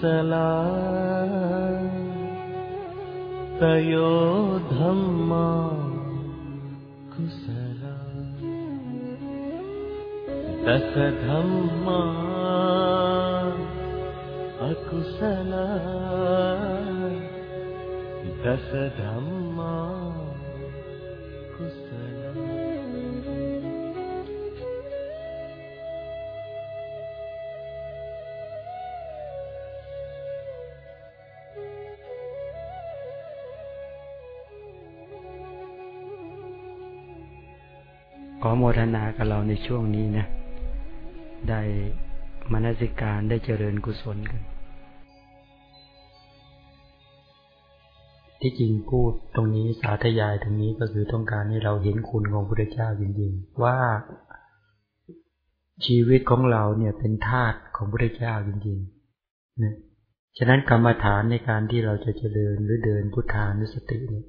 अकुशला तयो धम्मा कुशला। दश धम्मा अकुशला दश धम्मा ทนากับเราในช่วงนี้นะ ได้มนสิการได้เจริญกุศลกัน ที่จริงพูดตรงนี้สาธยายตรงนี้ก็คือต้องการให้เราเห็นคุณของพระเจ้าจริงๆ ว่าชีวิตของเราเนี่ยเป็นธาตุของพระเจ้าจริงๆนะฉะนั้นกรรมฐานในการที่เราจะเจริญหรือเดินพุทธานุสติเนี่ย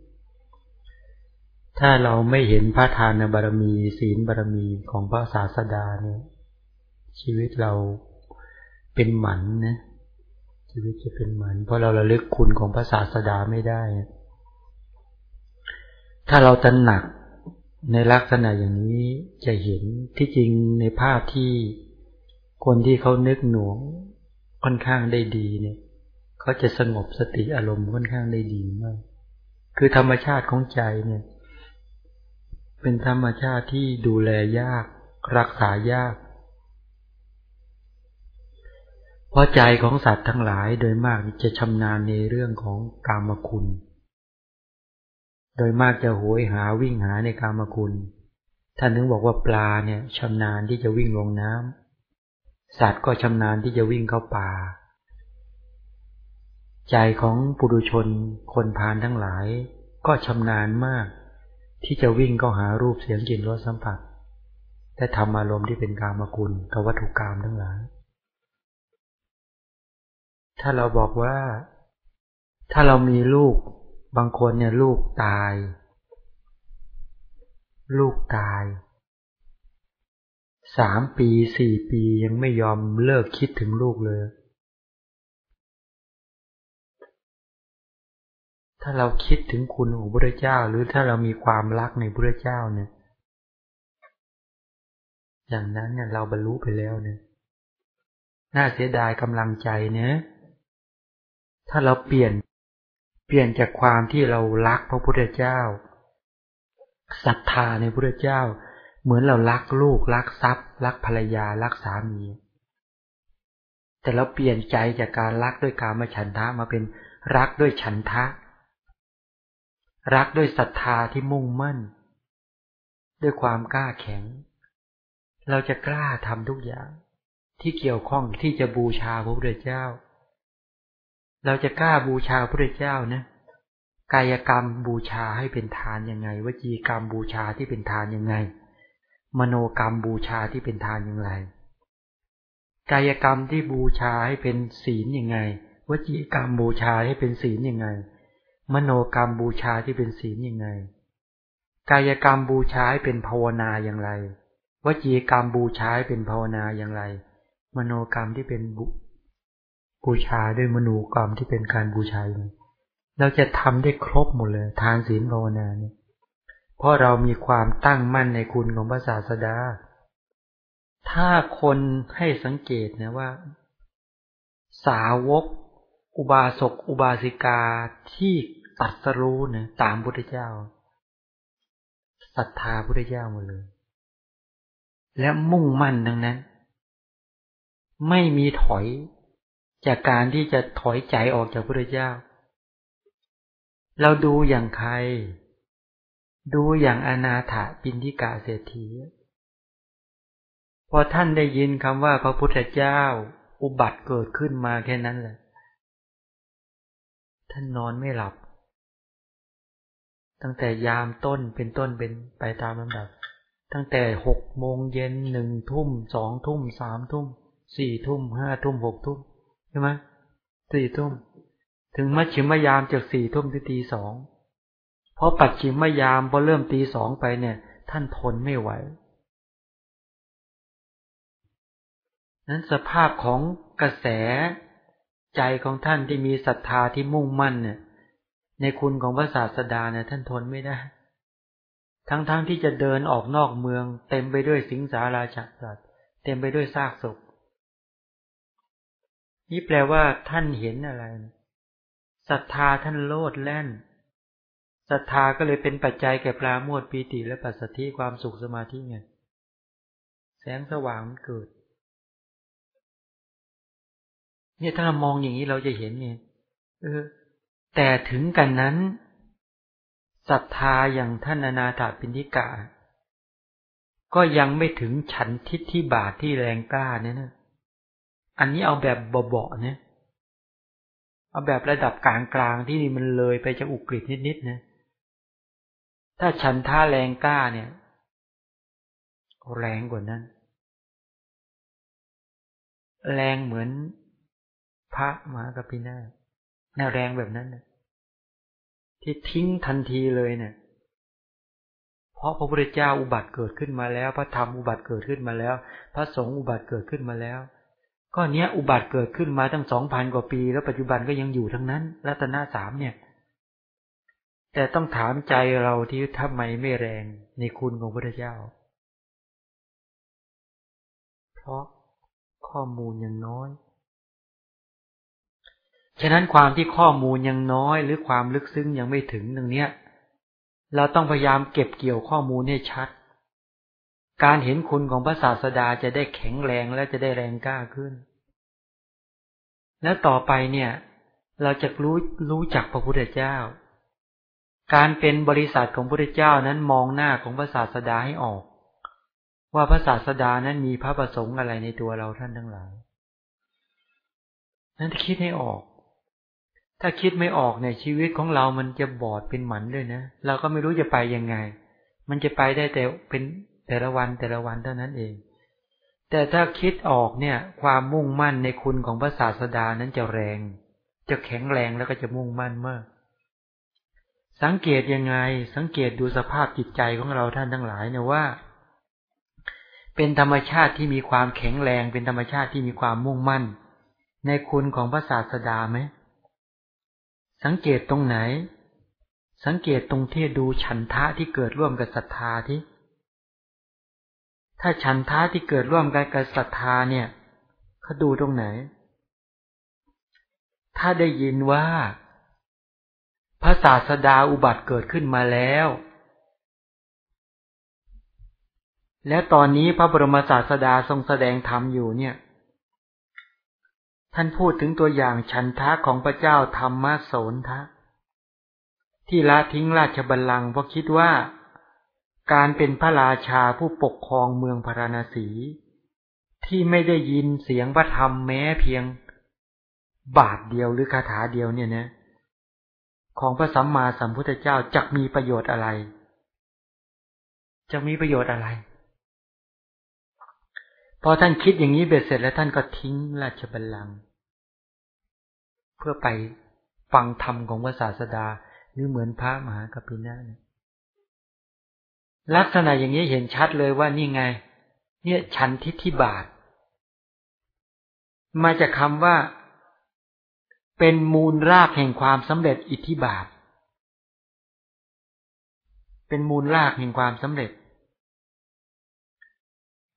ถ้าเราไม่เห็นพระทานบารมี ศีลบารมีของพระศาสดาเนี่ย ชีวิตเราเป็นหมันนะชีวิตจะเป็นหมัน เพราะเราระลึกคุณของพระศาสดาไม่ได้ ถ้าเราตระหนักในลักษณะอย่างนี้จะเห็นที่จริงในภาพที่คนที่เขานึกหน่วงค่อนข้างได้ดีเนี่ยเขาจะสงบสติอารมณ์ค่อนข้างได้ดีมาก คือธรรมชาติของใจเนี่ย เป็นธรรมชาติที่ดูแลยาก รักษายาก เพราะใจของสัตว์ทั้งหลายโดยมากจะชำนาญในเรื่องของกามคุณ โดยมากจะโหยหาวิ่งหาในกามคุณ ท่านนึงบอกว่าปลาเนี่ยชำนาญที่จะวิ่งลงน้ำสัตว์ก็ชำนาญที่จะวิ่งเข้าป่า ใจของปุถุชนคนพานทั้งหลายก็ชำนาญมาก ที่จะวิ่งก็หารูปเสียงกลิ่นรสสัมผัสแต่ทำอารมณ์ที่เป็นกามคุณกับวัตถุกรรมทั้งหลาย ถ้าเราบอกว่า ถ้าเรามีลูกบางคนเนี่ยลูกตาย ลูกตายสามปีสี่ปียังไม่ยอมเลิกคิดถึงลูกเลย ถ้าเราคิดถึงคุณของพระเจ้า หรือถ้าเรามีความรักในพระเจ้าเนี่ย อย่างนั้นเนี่ยเราบรรลุไปแล้วเนี่ย น่าเสียดายกำลังใจเนี่ยถ้าเราเปลี่ยนเปลี่ยนจากความที่เรารักพระพุทธเจ้าศรัทธาในพระเจ้า เหมือนเรารักลูกรักทรัพย์ รักภรรยารักสามี แต่เราเปลี่ยนใจจากการรักด้วยการมาฉันทะมาเป็นรักด้วยฉันทะ รักด้วยศรัทธาที่มุ่งมั่น ด้วยความกล้าแข็ง เราจะกล้าทำทุกอย่าง ที่เกี่ยวข้องที่จะบูชาพระพุทธเจ้า เราจะกล้าบูชาพระพุทธเจ้านะกายกรรมบูชาให้เป็นทานยังไงวจีกรรมบูชาที่เป็นทานยังไง มโนกรรมบูชาที่เป็นทานยังไง กายกรรมที่บูชาให้เป็นศีลยังไงวจีกรรมบูชาให้เป็นศีลยังไง มโนกรรมบูชาที่เป็นศีลยังไง กายกรรมบูชาเป็นภาวนาอย่างไร วจีกรรมบูชาเป็นภาวนาอย่างไร มโนกรรมที่เป็นบูชาด้วยมโนกรรมที่เป็นการบูชาเราจะทำได้ครบหมดเลยทานศีลภาวนาเนี่ยเพราะเรามีความตั้งมั่นในคุณของพระศาสดา ถ้าคนให้สังเกตนะว่า สาวก อุบาสกอุบาสิกาที่ตัดสรู้เนี่ยตามพุทธเจ้าศรัทธาพุทธเจ้าหมดเลย และมุ่งมั่นดังนั้น ไม่มีถอยจากการที่จะถอยใจออกจากพุทธเจ้า เราดูอย่างใคร ดูอย่างอนาถปินทิกาเศรษฐีพอท่านได้ยินคำว่าพระพุทธเจ้าอุบัติเกิดขึ้นมาแค่นั้นแหละ ท่านนอนไม่หลับ ตั้งแต่ยามต้นเป็นต้นเป็นไปตามลำดับ ตั้งแต่หกโมงเย็นหนึ่งทุ่มสองทุ่มสามทุ่มสี่ทุ่มห้าทุ่มหกทุ่มใช่ไหมสี่ทุ่ม ถึงมัชชิมยามจากสี่ทุ่มถึงตีสองเพราะปัจฉิมยามพอเริ่มตีสองไปเนี่ย ท่านทนไม่ไหวนั้นสภาพของกระแส ใจของท่านที่มีศรัทธาที่มุ่งมั่นเนี่ย ในคุณของพระศาสดาเนี่ยท่านทนไม่ได้ ทั้งๆทที่จะเดินออกนอกเมือง เต็มไปด้วยสิงสาราชักสัตว์เต็มไปด้วยซากศพนี่แปลว่าท่านเห็นอะไรศรัทธาท่านโลดแล่นศรัทธาก็เลยเป็นปัจจัยแก่ปราโมทปีติและปัสสติความสุขสมาธิไงแสงสว่างมันเกิด เนี่ยถ้าเรามองอย่างนี้เราจะเห็นเนี่ยเออ แต่ถึงกันนั้นศรัทธาอย่างท่านอนาถาปินิกาก็ยังไม่ถึงฉันทิศที่บาทที่แรงกล้าเนี่ยนะอันนี้เอาแบบเบาๆเนี่ยเอาแบบระดับกลางๆที่นี่มันเลยไปจะอุกฤษนิดๆนะ ถ้าฉันท่าแรงกล้าเนี่ย แรงกว่านั้น แรงเหมือน พระมหากพินาแนวแรงแบบนั้นนะที่ทิ้งทันทีเลยเนี่ย เพราะพระพุทธเจ้าอุบัติเกิดขึ้นมาแล้ว พระธรรมอุบัติเกิดขึ้นมาแล้ว พระสงฆ์อุบัติเกิดขึ้นมาแล้ว ก็เนี้ยอุบัติเกิดขึ้นมาตั้งสองพันกว่าปี แล้วปัจจุบันก็ยังอยู่ทั้งนั้นรัตนาสามเนี่ย แต่ต้องถามใจเราที่ทำไมไม่แรงในคุณของพระพุทธเจ้า เพราะข้อมูลยังน้อย ฉะนั้นความที่ข้อมูลยังน้อยหรือความลึกซึ้งยังไม่ถึงตรงเนี้ยเราต้องพยายามเก็บเกี่ยวข้อมูลให้ชัด การเห็นคุณของพระศาสดาจะได้แข็งแรงและจะได้แรงกล้าขึ้น แล้วต่อไปเนี่ย เราจะรู้รู้จักพระพุทธเจ้า การเป็นบริษัทของพระพุทธเจ้านั้นมองหน้าของพระศาสดาให้ออก ว่าพระศาสดานั้นมีพระประสงค์อะไรในตัวเราท่านทั้งหลาย นั้นคิดให้ออก ถ้าคิดไม่ออกในชีวิตของเรามันจะบอดเป็นหมันด้วยนะ เราก็ไม่รู้จะไปยังไง มันจะไปได้แต่เป็นแต่ละวันแต่ละวันเท่านั้นเอง แต่ถ้าคิดออกเนี่ย ความมุ่งมั่นในคุณของพระศาสดานั้นจะแรง จะแข็งแรงแล้วก็จะมุ่งมั่นมาก สังเกตยังไง สังเกตดูสภาพจิตใจของเราท่านทั้งหลายเนี่ยว่า เป็นธรรมชาติที่มีความแข็งแรง เป็นธรรมชาติที่มีความมุ่งมั่น ในคุณของพระศาสดาไหม สังเกตตรงไหน สังเกตตรงที่ดูฉันทะที่เกิดร่วมกับศรัทธาที่ ถ้าฉันทะที่เกิดร่วมกันกับศรัทธาเนี่ยเขาดูตรงไหน ถ้าได้ยินว่า พระศาสดาอุบัติเกิดขึ้นมาแล้ว และตอนนี้พระบรมศาสดาทรงแสดงธรรมอยู่เนี่ย ท่านพูดถึงตัวอย่างฉันทะของพระเจ้าธรรมโสนทะ ที่ละทิ้งราชบัลลังก์เพราะคิดว่า การเป็นพระราชาผู้ปกครองเมืองพาราณสี ที่ไม่ได้ยินเสียงพระธรรมแม้เพียง บาทเดียวหรือคาถาเดียวเนี่ยนะของพระสัมมาสัมพุทธเจ้าจะมีประโยชน์อะไรจะมีประโยชน์อะไร พอท่านคิดอย่างนี้เบ็ดเสร็จแล้วท่านก็ทิ้งราชบัลลังก์เพื่อไปฟังธรรมของพระศาสดา หรือเหมือนพระมหากปปินะลักษณะอย่างนี้เห็นชัดเลยว่านี่ไง เนี่ยฉันทิฏฐิบาท มาจากคำว่า เป็นมูลรากแห่งความสำเร็จอิทธิบาท เป็นมูลรากแห่งความสำเร็จ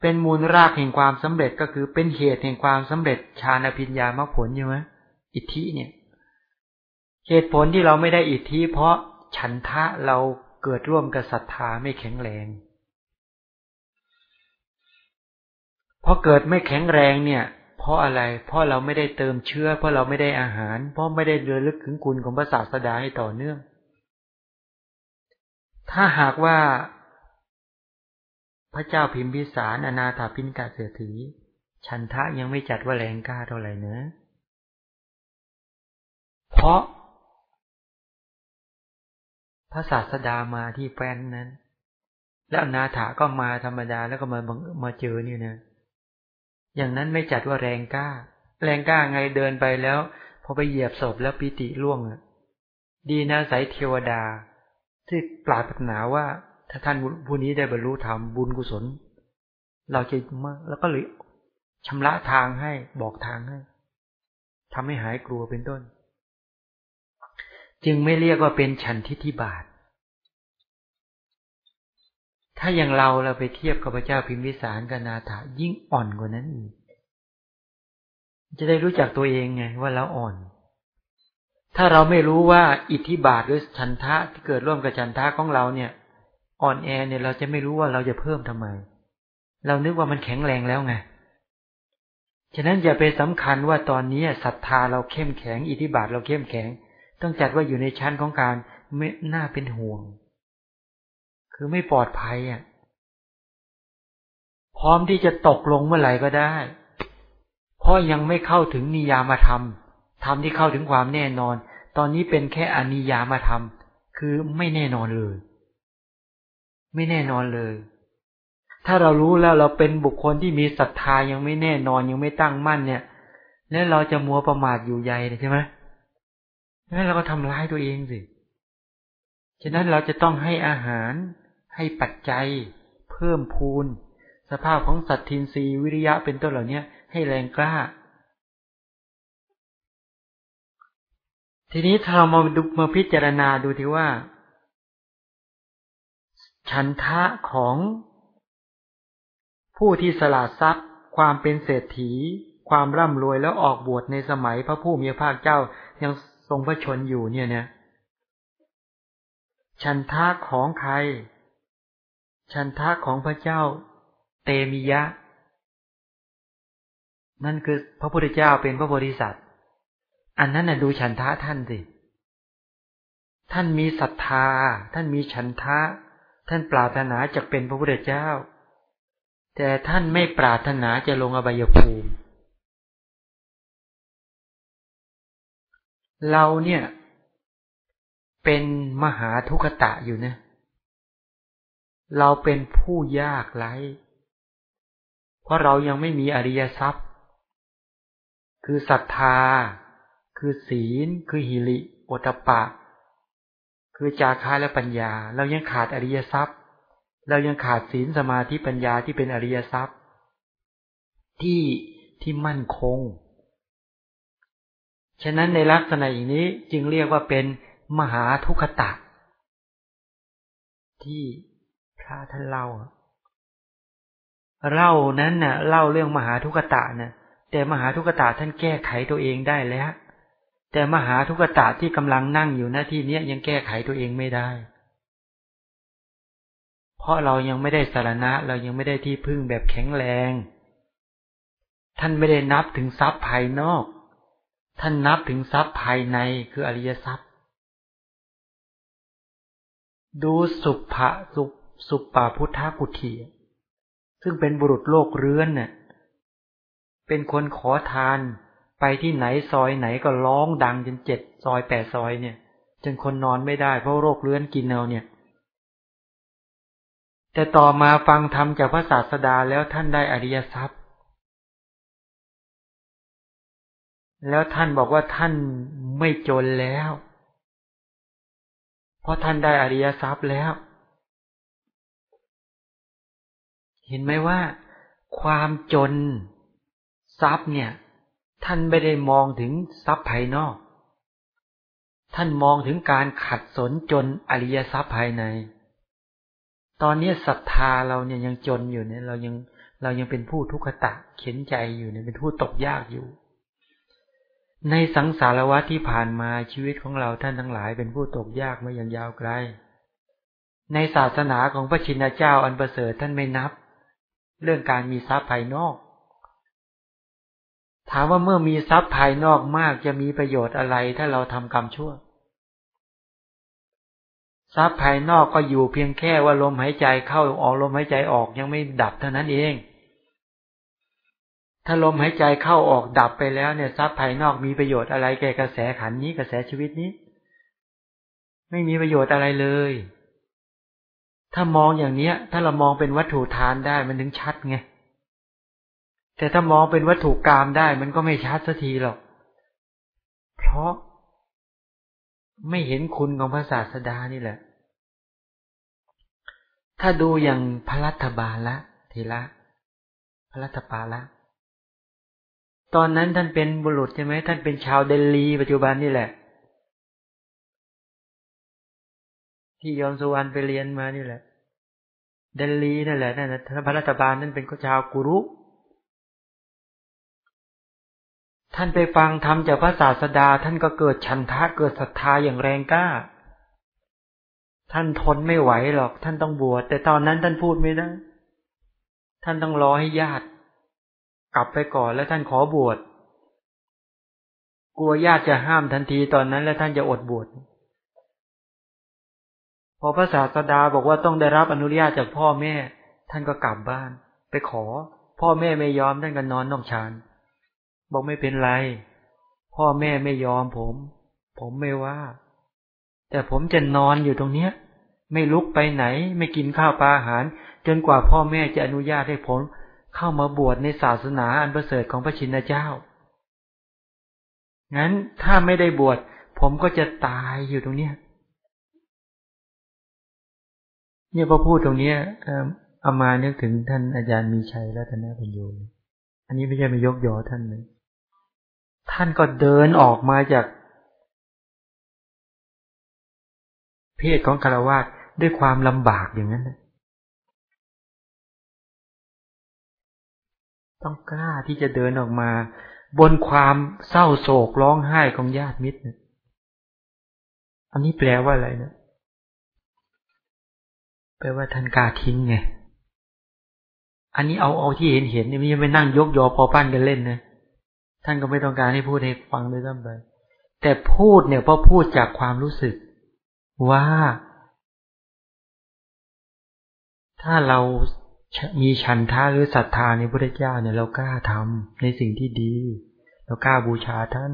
เป็นมูลรากแห่งความสำเร็จก็คือเป็นเหตุแห่งความสำเร็จฌานพิญญามรรคผลใช่ไหมอิทธิเนี่ย เหตุผลที่เราไม่ได้อิทธิเพราะฉันทะเราเกิดร่วมกับศรัทธาไม่แข็งแรงพอเกิดไม่แข็งแรงเนี่ย เพราะอะไร เพราะเราไม่ได้เติมเชื้อ เพราะเราไม่ได้อาหาร เพราะไม่ได้เรือลึกถึงคุณของพระศาสดาให้ต่อเนื่อง ถ้าหากว่า พระเจ้าพิมพิสารอนาถาพินกาเสือถีฉันทะยังไม่จัดว่าแรงกล้าเท่าไหร่เนะเพราะพระศาสดามาที่แฟนนั้น แล้วอนาถาก็มาธรรมดาแล้วก็มามาเจอเนี่ยนะอย่างนั้นไม่จัดว่าแรงกล้า แรงกล้าไงเดินไปแล้วพอไปเหยียบศพแล้วปิติล่วงอะ ดีนะสายเทวดา ที่ปราถนาว่า ถ้าท่านผู้นี้ได้บรรลุธรรมบุญกุศล เราจะมาแล้วก็เลยชำระทางให้บอกทางให้ทำให้หายกลัวเป็นต้น จึงไม่เรียกว่าเป็นฉันทิฏฐิบาท ถ้าอย่างเราเราไปเทียบกับพระเจ้าพิมพิสารกับนาถายิ่งอ่อนกว่านั้นอีก จะได้รู้จักตัวเองไงว่าเราอ่อน ถ้าเราไม่รู้ว่าอิทธิบาทหรือฉันทะที่เกิดร่วมกับฉันทะของเราเนี่ย อ่อนแอเนี่ยเราจะไม่รู้ว่าเราจะเพิ่มทำไม เรานึกว่ามันแข็งแรงแล้วไงฉะนั้นอย่าไปสำคัญว่าตอนนี้ศรัทธาเราเข้มแข็ง อิทธิบาทเราเข้มแข็ง ต้องจัดว่าอยู่ในชั้นของการไม่น่าเป็นห่วง คือไม่ปลอดภัยอะ พร้อมที่จะตกลงเมื่อไหร่ก็ได้ เพราะยังไม่เข้าถึงนิยามธรรมธรรมที่เข้าถึงความแน่นอน ตอนนี้เป็นแค่อนิยามธรรมคือไม่แน่นอนเลย ไม่แน่นอนเลย ถ้าเรารู้แล้วเราเป็นบุคคลที่มีศรัทธายังไม่แน่นอนยังไม่ตั้งมั่นเนี่ย แล้วเราจะมัวประมาทอยู่ใหญ่ใช่ไหมงั้นเราก็ทำร้ายตัวเองสิ ฉะนั้นเราจะต้องให้อาหาร ให้ปัจจัย เพิ่มพูน สภาพของสัตทินรีวิริยะเป็นต้นเหล่านี้ให้แรงกล้า ทีนี้ถ้าเรามาดูมาพิจารณาดูทีว่า ฉันทะของผู้ที่สละทรัพย์ ความเป็นเศรษฐี ความร่ำรวยแล้วออกบวชในสมัยพระผู้มีพระภาคเจ้ายังทรงพระชนอยู่เนี่ยเนี่ยฉันทะของใคร ฉันทะของพระเจ้า เตมิยะ นั่นคือพระพุทธเจ้าเป็นพระโพธิสัตว์ อันนั้นน่ะดูฉันทะท่านสิ ท่านมีศรัทธา ท่านมีฉันทะ ท่านปรารถนาจะเป็นพระพุทธเจ้า แต่ท่านไม่ปรารถนาจะลงอบายภูมิ เราเนี่ย เป็นมหาทุกตะอยู่นะ เราเป็นผู้ยากไร้ เพราะเรายังไม่มีอริยทรัพย์ คือศรัทธา คือศีล คือหิริโอตปะ คือจาคาและปัญญา เรายังขาดอริยทรัพย์ เรายังขาดศีลสมาธิปัญญาที่เป็นอริยทรัพย์ ที่ที่มั่นคง ฉะนั้นในลักษณะอย่างนี้จึงเรียกว่าเป็นมหาทุกขตะ ที่พระท่านเล่าเล่านั้นน่ะเล่าเรื่องมหาทุกขตะน่ะ แต่มหาทุกตาท่านแก้ไขตัวเองได้แล้ว แต่มหาทุกตาที่กำลังนั่งอยู่หน้าที่นี้ยังแก้ไขตัวเองไม่ได้ เพราะเรายังไม่ได้สารณะ เรายังไม่ได้ที่พึ่งแบบแข็งแรง ท่านไม่ได้นับถึงทรัพย์ภายนอก ท่านนับถึงทรัพย์ภายในคืออริยทรัพย์ ดูสุภะสุสุปาพุทธกุฏีซึ่งเป็นบุรุษโลกเรือนเนี่ยเป็นคนขอทาน ไปที่ไหนซอยไหนก็ร้องดังจนเจ็ดซอยแปดซอยเนี่ยจนคนนอนไม่ได้เพราะโรคเรื้อนกินเอาเนี่ย แต่ต่อมาฟังธรรมจากพระศาสดาแล้วท่านได้อริยทรัพย์ แล้วท่านบอกว่าท่านไม่จนแล้ว เพราะท่านได้อริยทรัพย์แล้ว เห็นไหมว่า ความจนทรัพย์เนี่ย ท่านไม่ได้มองถึงทรัพย์ภายนอก ท่านมองถึงการขัดสนจนอริยทรัพย์ภายใน ตอนนี้ศรัทธาเราเนี่ยยังจนอยู่เนี่ย เรายังเรายังเป็นผู้ทุกขตะเข็นใจอยู่เนี่ยเป็นผู้ตกยากอยู่ ในสังสารวัฏที่ผ่านมาชีวิตของเราท่านทั้งหลายเป็นผู้ตกยากมาอย่างยาวไกล ในศาสนาของพระชินเจ้าอันประเสริฐท่านไม่นับ เรื่องการมีทรัพย์ภายนอก ถามว่าเมื่อมีทรัพย์ภายนอกมากจะมีประโยชน์อะไรถ้าเราทำกรรมชั่ว ทรัพย์ภายนอกก็อยู่เพียงแค่ว่าลมหายใจเข้าออกลมหายใจออกยังไม่ดับเท่านั้นเอง ถ้าลมหายใจเข้าออกดับไปแล้วเนี่ยทรัพย์ภายนอกมีประโยชน์อะไรแก่กระแสขันนี้กระแสชีวิตนี้ ไม่มีประโยชน์อะไรเลย ถ้ามองอย่างเนี้ย ถ้าเรามองเป็นวัตถุทานได้มันถึงชัดไง แต่ถ้ามองเป็นวัตถุกรรมได้ มันก็ไม่ชัดสักทีหรอก เพราะไม่เห็นคุณของพระศาสดานี่แหละ ถ้าดูอย่างพระรัฐบาลละเทระพระรัฐบาลละตอนนั้นท่านเป็นบุรุษใช่ไหมท่านเป็นชาวเดลี ปัจจุบันนี่แหละ ที่ยอมสุวรรณไปเรียนมานี่แหละ เดลีนั่นแหละนั่นพระรัฐบาลนั่นเป็นชาวกุรุ ท่านไปฟังธรรมจากพระศาสดา ท่านก็เกิดฉันทะเกิดศรัทธาอย่างแรงกล้า ท่านทนไม่ไหวหรอก ท่านต้องบวชแต่ตอนนั้นท่านพูดไม่ได้ท่านต้องรอให้ญาติ กลับไปก่อนแล้วท่านขอบวชกลัวญาติจะห้ามทันทีตอนนั้นแล้วท่านจะอดบวชพอพระศาสดาบอกว่าต้องได้รับอนุญาตจากพ่อแม่ ท่านก็กลับบ้าน ไปขอ พ่อแม่ไม่ยอมท่านก็นอนนอกชาน บอกไม่เป็นไร พ่อแม่ไม่ยอมผม ผมไม่ว่า แต่ผมจะนอนอยู่ตรงเนี้ย ไม่ลุกไปไหน ไม่กินข้าวปลาอาหาร จนกว่าพ่อแม่จะอนุญาตให้ผมเข้ามาบวชในศาสนาอันประเสริฐของพระชินเจ้า งั้นถ้าไม่ได้บวชผมก็จะตายอยู่ตรงเนี้ย เนี่ยพอพูดตรงเนี้ยเอามานึกถึงท่านอาจารย์มีชัยรัตนปัญโยอันนี้ไม่ใช่ไปยกยอท่านเลย ท่านก็เดินออกมาจากเพศของคารวะด้วยความลำบากอย่างนั้นต้องกล้าที่จะเดินออกมา บนความเศร้าโศกร้องไห้ของญาติมิตรอันนี้แปลว่าอะไรนะแปลว่าท่านกล้าทิ้งไงอันนี้เอาเอาที่เห็นเห็นนี่ไม่ใช่ไปนั่งยกยอพอปั้นกันเล่นนะ ท่านก็ไม่ต้องการให้พูดให้ฟังเลยซ้ำไปแต่พูดเนี่ยเพราะพูดจากความรู้สึก ว่า ถ้าเรามีฉันทาหรือศรัทธาในพระเจ้าเนี่ยเรากล้าทำในสิ่งที่ดี เรากล้าบูชาท่าน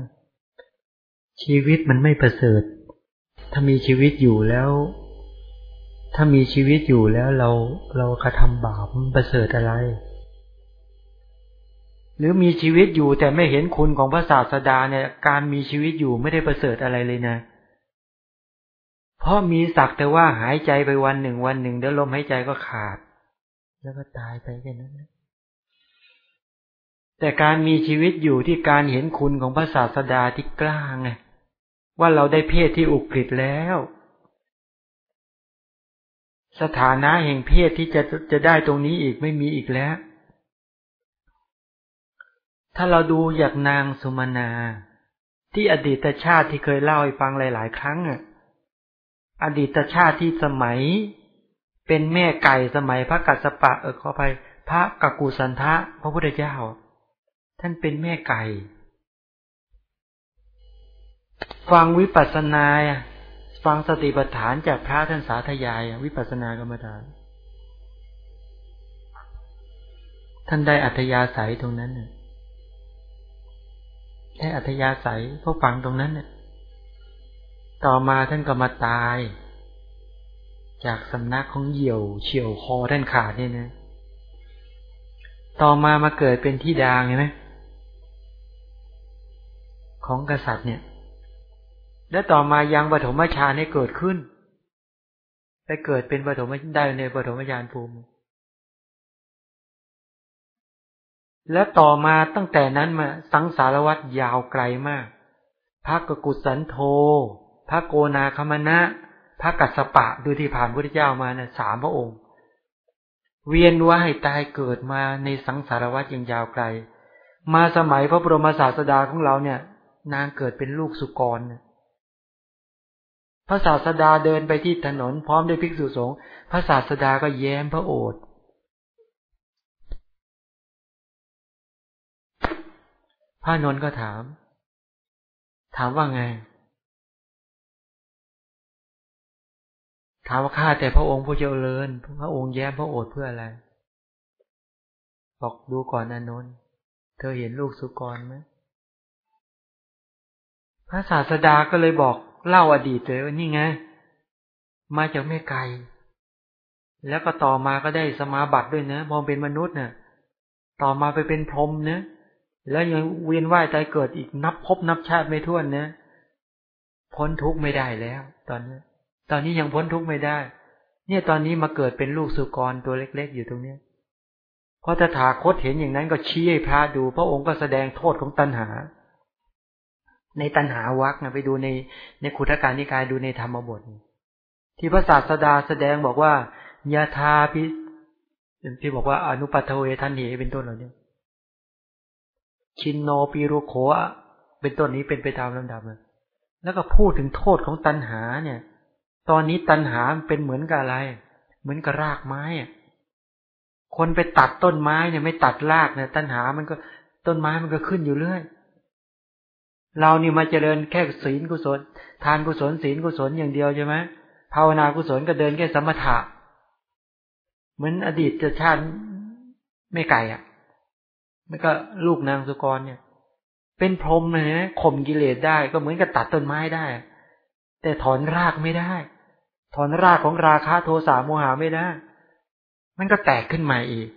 ชีวิตมันไม่ประเสริฐ ถ้ามีชีวิตอยู่แล้ว ถ้ามีชีวิตอยู่แล้วเราเรากระทำบาปมันประเสริฐอะไร หรือมีชีวิตอยู่แต่ไม่เห็นคุณของพระศาสดาเนี่ย การมีชีวิตอยู่ไม่ได้ประเสริฐอะไรเลยนะ เพราะมีสักแต่ว่าหายใจไปวันหนึ่งวันหนึ่งเดี๋ยวลมหายใจก็ขาด แล้วก็ตายไปแค่นั้นแต่การมีชีวิตอยู่ที่การเห็นคุณของพระศาสดาที่กล้าไงว่าเราได้เพศที่อุกฤษแล้ว สถานะแห่งเพศที่จะจะได้ตรงนี้อีกไม่มีอีกแล้ว ถ้าเราดูอย่างนางสุมาณาที่อดีตชาติที่เคยเล่าให้ฟังหลาย ๆ ครั้งอะ อดีตชาติที่สมัย เป็นแม่ไก่สมัยพระกัสสปะเออขอไปพระกักุสันทะพระพุทธเจ้าท่านเป็นแม่ไก่ ฟังวิปัสสนาฟังสติปัฏฐานจากพระท่านสาธยาย วิปัสสนากรรมฐาน ท่านได้อัธยาศัยตรงนั้นน่ะ ได้อัธยาศัยเพราะฟังตรงนั้นเนี่ยต่อมาท่านก็มาตาย จากสำนักของเหี่ยวเฉียวคอท่านขาดเนี่ยนะ ต่อมามาเกิดเป็นที่ดางใช่ไหมของกษัตริย์เนี่ย และต่อมายังปฐมฌานให้เกิดขึ้น ไปเกิดเป็นปฐมได้ในปฐมฌานภูมิ และต่อมาตั้งแต่นั้นมาสังสารวัตรยาวไกลมากพระกกุสันโธพระโกนาคมณะพระกัสสปะดูที่ผ่านพระเจ้ามานี่ยสามพระองค์ เวียนว่ายตายเกิดมาในสังสารวัฏยังยาวไกล มาสมัยพระบรมศาสดาของเราเนี่ย นางเกิดเป็นลูกสุกรพระศาสดาเดินไปที่ถนนพร้อมด้วยภิกษุสงฆ์พระศาสดาก็แย้มพระโอษฐ์ พระนนท์ก็ถาม ถามว่าไง ถามว่าข้าแต่พระองค์ผู้เจริญพระองค์แย้มพระโอษฐ์เพื่ออะไร บอกดูก่อนอนนท์เธอเห็นลูกสุกรไหมพระศาสดาก็เลยบอกเล่าอดีตเลยว่านี่ไง มาจากแม่ไก่แล้วก็ต่อมาก็ได้สมาบัติด้วยนะพอเป็นมนุษย์เนะ่ยต่อมาไปเป็นพรหมเนะ แล้วยังเวียนว่ายใจเกิดอีกนับพบนับชาติไม่ท้วนนะ พ้นทุกข์ไม่ได้แล้ว ตอนนี้ ตอนนี้ยังพ้นทุกข์ไม่ได้ เนี่ยตอนนี้มาเกิดเป็นลูกสุกรตัวเล็ก ๆ อยู่ตรงเนี้ยพอตถาคตเห็นอย่างนั้นก็ชี้ให้พระดู พระองค์ก็แสดงโทษของตัณหา ในตัณหาวักนะไปดูในในขุทการนิกายดูในธรรมบท ที่พระศาสดาแสดงบอกว่ายาทาพิที่บอกว่าอนุปัทเวทันเหเป็นต้นเหล่านี้ ชินโนปีรุโขเป็นต้นนี้เป็นไปตามลำดับเลยแล้วก็พูดถึงโทษของตัณหาเนี่ย ตอนนี้ตัณหาเป็นเหมือนกับอะไร เหมือนกับรากไม้อะคนไปตัดต้นไม้เนี่ยไม่ตัดรากเนี่ย ตัณหามันก็ต้นไม้มันก็ขึ้นอยู่เรื่อยเรานี่มาเจริญแค่ศีลกุศล ทานกุศลศีลกุศลอย่างเดียวใช่ไหมภาวนากุศลก็เดินแค่สมถะเหมือนอดีตชาติไม่ไกลอะ แล้วก็ลูกนางสุกรเนี่ย เป็นพรหมเลยนะข่มกิเลสได้ก็เหมือนกับตัดต้นไม้ได้ แต่ถอนรากไม่ได้ ถอนรากของราคะโทสะโมหะไม่ได้ มันก็แตกขึ้นมาอีก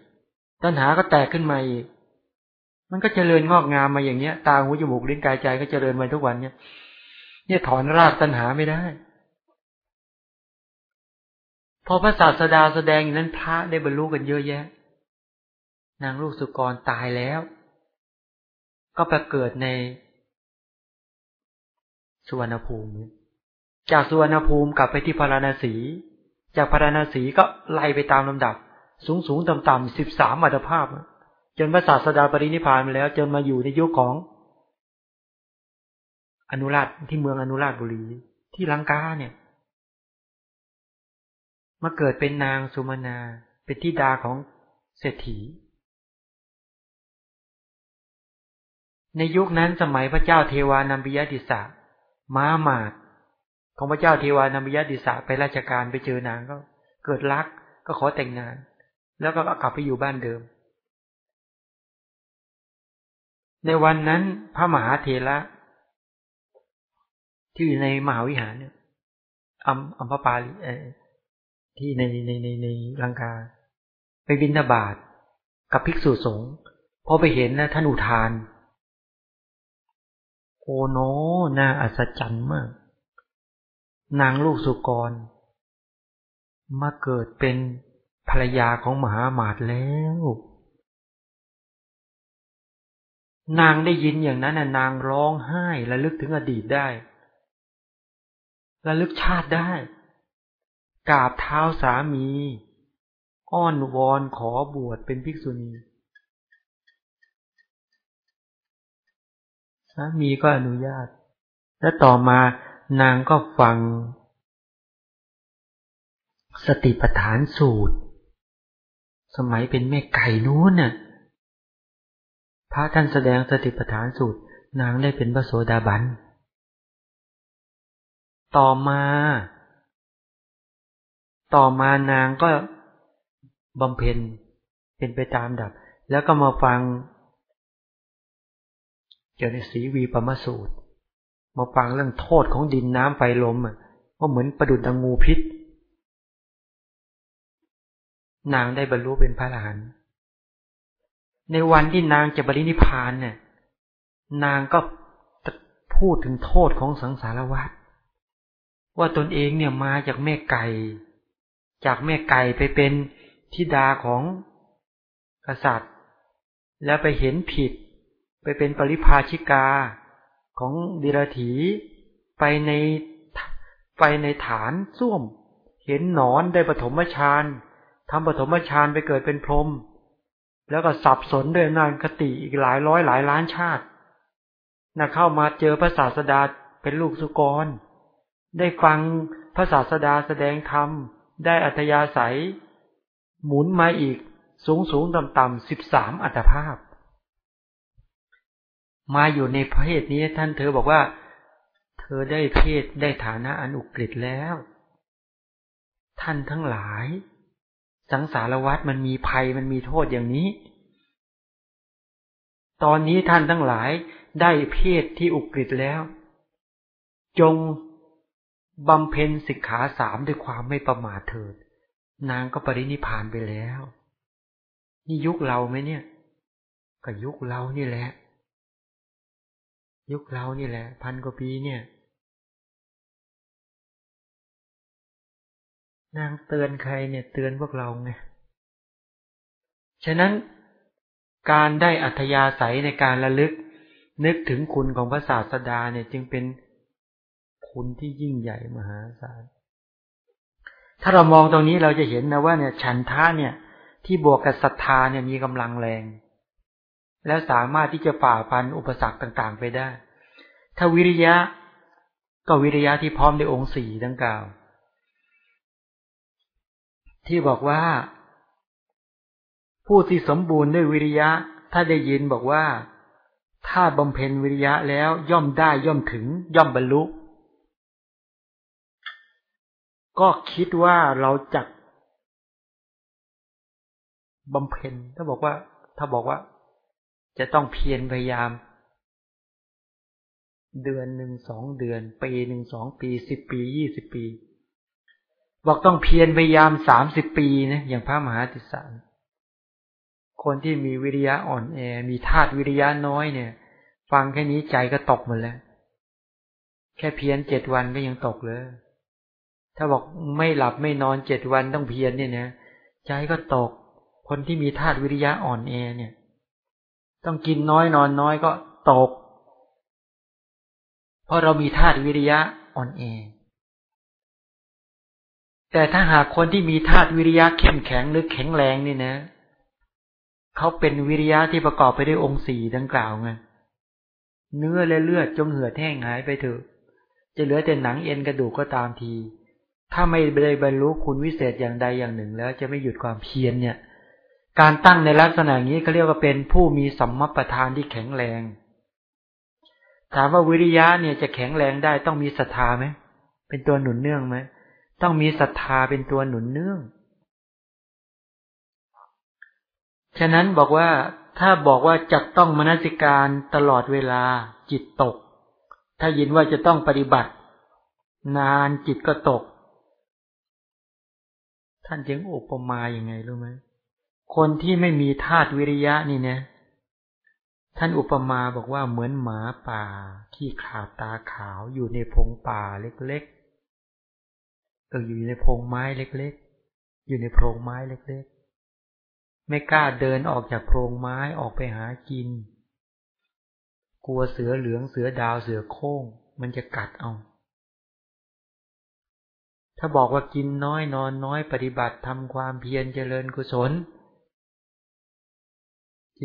ตัณหาก็แตกขึ้นมาอีก มันก็เจริญงอกงามมาอย่างเนี้ย ตาหูจมูกลิ้นกายใจก็เจริญมาทุกวันเนี่ย เนี่ยถอนรากตัณหาไม่ได้ พอพระศาสดาแสดงอย่างนั้นพระได้บรรลุกันเยอะแยะ นางลูกสุกรตายแล้ว ก็ไปเกิดในสุวรรณภูมิ จากสุวรรณภูมิกลับไปที่พาราณสี จากพาราณสีก็ไล่ไปตามลำดับ สูงสูงต่ำต่ำสิบสามอัตภาพ จนพระศาสดาปรินิพานมาแล้ว จนมาอยู่ในยุคของ อนุราชที่เมืองอนุราชบุรีที่ลังกาเนี่ย มาเกิดเป็นนางสุมาณาเป็นทิดาของเศรษฐี ในยุคนั้นสมัยพระเจ้าเทวานัมปิยดิสาม้าหมาดของพระเจ้าเทวานัมปิยดิสาไปราชการไปเจอนางก็เกิดรักก็ขอแต่งงาน แล้วก็กลับไปอยู่บ้านเดิม ในวันนั้นพระมหาเถระที่อยู่ในมหาวิหารเนี่ยอัมอัมพปาลีที่ในในในในลังกา ไปบินทบาทกับภิกษุสงฆ์พอไปเห็นนะท่านอุทาน โอ้โนน่าอัศจรรย์มาก นางลูกสุกร มาเกิดเป็นภรรยาของมหาหมาตแล้ว นางได้ยินอย่างนั้นน่ะนางร้องไห้ระลึกถึงอดีตได้ระลึกชาติได้กราบเท้าสามี อ้อนวอนขอบวชเป็นภิกษุณี สามีก็อนุญาต และต่อมานางก็ฟัง สติปัฏฐานสูตร สมัยเป็นแม่ไก่นู้นน่ะพระท่านแสดงสติปัฏฐานสูตร นางได้เป็นพระโสดาบัน ต่อมา ต่อมานางก็บำเพ็ญเป็นไปตามดับ แล้วก็มาฟัง เกี่ยวในสีวีปมสูตร มาฟังเรื่องโทษของดินน้ำไฟลมอะว่าเหมือนประดุจดังงูพิษ นางได้บรรลุเป็นพระอรหันต์ในวันที่นางจะบริณิพานเนี่ย นางก็พูดถึงโทษของสังสารวัฏว่าตนเองเนี่ยมาจากแม่ไก่ จากแม่ไก่ไปเป็นทิดาของกษัตริย์ แล้วไปเห็นผิด ไปเป็นปริพาชิกาของดิรถีไปในไปในฐานส้วม เห็นหนอนได้ปฐมฌานทำปฐมฌานไปเกิดเป็นพรหมแล้วก็สับสนด้วยนานคติอีกหลายร้อยหลายล้านชาติน่ะเข้ามาเจอพระศาสดาเป็นลูกสุกร ได้ฟังพระศาสดาแสดงธรรม ได้อัธยาศัย หมุนมาอีกสูงสูงต่ำต่ำสิบสามอัตภาพ มาอยู่ในเพศนี้ท่านเธอบอกว่า เธอได้เพศได้ฐานะอนุกฤษแล้ว ท่านทั้งหลาย สังสารวัฏมันมีภัยมันมีโทษอย่างนี้ ตอนนี้ท่านทั้งหลายได้เพศที่อุกฤษแล้ว จงบำเพ็ญสิกขาสามด้วยความไม่ประมาทเถิด นางก็ปรินิพานไปแล้ว นี่ยุคเราไหมเนี่ย ก็ยุคเรานี่แหละ ยุคเรานี่แหละ พันกว่าปีเนี่ย นางเตือนใครเนี่ย เตือนพวกเราไง ฉะนั้นการได้อัธยาศัยในการระลึก นึกถึงคุณของพระศาสดาเนี่ย จึงเป็นคุณที่ยิ่งใหญ่มหาศาล ถ้าเรามองตรงนี้เราจะเห็นนะว่าเนี่ย ฉันทะเนี่ย ที่บวกกับศรัทธาเนี่ยมีกำลังแรง แล้วสามารถที่จะฝ่าฟันอุปสรรคต่างๆ ไปได้ ถ้าวิริยะ ก็วิริยะที่พร้อมด้วยองค์สี่ดังกล่าว ที่บอกว่า ผู้ที่สมบูรณ์ด้วยวิริยะ ถ้าได้ยินบอกว่า ถ้าบำเพ็ญวิริยะแล้วย่อมได้ย่อมถึง ย่อมบรรลุ ก็คิดว่าเราจักบำเพ็ญถ้าบอกว่า ถ้าบอกว่า จะต้องเพียรพยายาม เดือนหนึ่งสองเดือน ปีหนึ่งสองปีสิบปียี่สิบปี บอกต้องเพียรพยายามสามสิบปีนะอย่างพระมหาติสารคนที่มีวิริยะอ่อนแอ มีธาตุวิริยะน้อยเนี่ย ฟังแค่นี้ใจก็ตกหมดแล้ว แค่เพียรเจ็ดวันก็ยังตกเลย ถ้าบอกไม่หลับไม่นอนเจ็ดวันต้องเพียรเนี่ยนะใจก็ตก คนที่มีธาตุวิริยะอ่อนแอเนี่ย ต้องกินน้อยนอนน้อยก็ตก เพราะเรามีธาตุวิริยะอ่อนแอแต่ถ้าหากคนที่มีธาตุวิริยะเข้มแข็งหรือแข็งแรงนี่นะเขาเป็นวิริยะที่ประกอบไปด้วยองค์สี่ดังกล่าวไงเนื้อและเลือดจงเหือดแห้งหายไปเถอะ จะเหลือแต่หนังเอ็นกระดูกก็ตามที ถ้าไม่ได้บรรลุคุณวิเศษอย่างใดอย่างหนึ่งแล้วจะไม่หยุดความเพียรเนี่ย การตั้งในลักษณะนี้เขาเรียกว่าเป็นผู้มีสัมมาประธานที่แข็งแรง ถามว่าวิริยะเนี่ยจะแข็งแรงได้ต้องมีศรัทธาไหมเป็นตัวหนุนเนื่องไหมต้องมีศรัทธาเป็นตัวหนุนเนื่อง ฉะนั้นบอกว่าถ้าบอกว่าจะต้องมนสิการตลอดเวลาจิตตก ถ้ายินว่าจะต้องปฏิบัติ นานจิตก็ตก ท่านจึงอุปมาอย่างไงรู้ไหม คนที่ไม่มีธาตุวิริยะนี่เนี่ยท่านอุปมาบอกว่าเหมือนหมาป่าที่ขาดตาขาวอยู่ในพงป่าเล็กๆเอออยู่ในพงไม้เล็กๆ อยู่ในโพรงไม้เล็กๆ ไม่กล้าเดินออกจากโพรงไม้ออกไปหากิน กลัวเสือเหลืองเสือดาวเสือโค้ง มันจะกัดเอา ถ้าบอกว่ากินน้อยนอนน้อยปฏิบัติทำความเพียรเจริญกุศล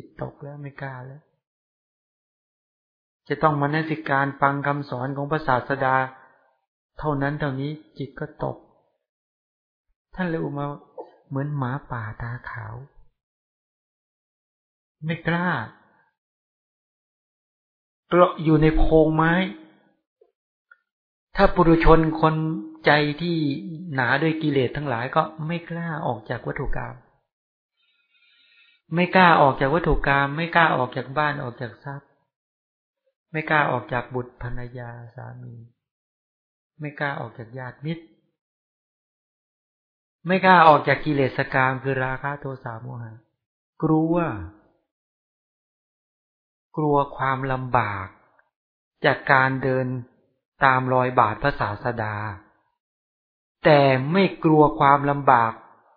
จิตตกแล้วไม่กล้าแล้ว จะต้องมานสิการฟังคำสอนของพระศาสดา เท่านั้นเท่านี้จิตก็ตก ท่านเลยอุมาเหมือนหมาป่าตาขาว ไม่กล้าเกาะอยู่ในโพรงไม้ ถ้าปุถุชนคนใจที่หนาด้วยกิเลสทั้งหลายก็ไม่กล้าออกจากวัตถุกรรม ไม่กล้าออกจากวัตถุกรรมไม่กล้าออกจากบ้านออกจากทรัพย์ ไม่กล้าออกจากบุตรภรรยาสามี ไม่กล้าออกจากญาติมิตร ไม่กล้าออกจากกิเลสกรรมคือราคะโทสะโมหะกลัว กลัวความลำบาก จากการเดินตามรอยบาทพระศาสดา แต่ไม่กลัวความลำบาก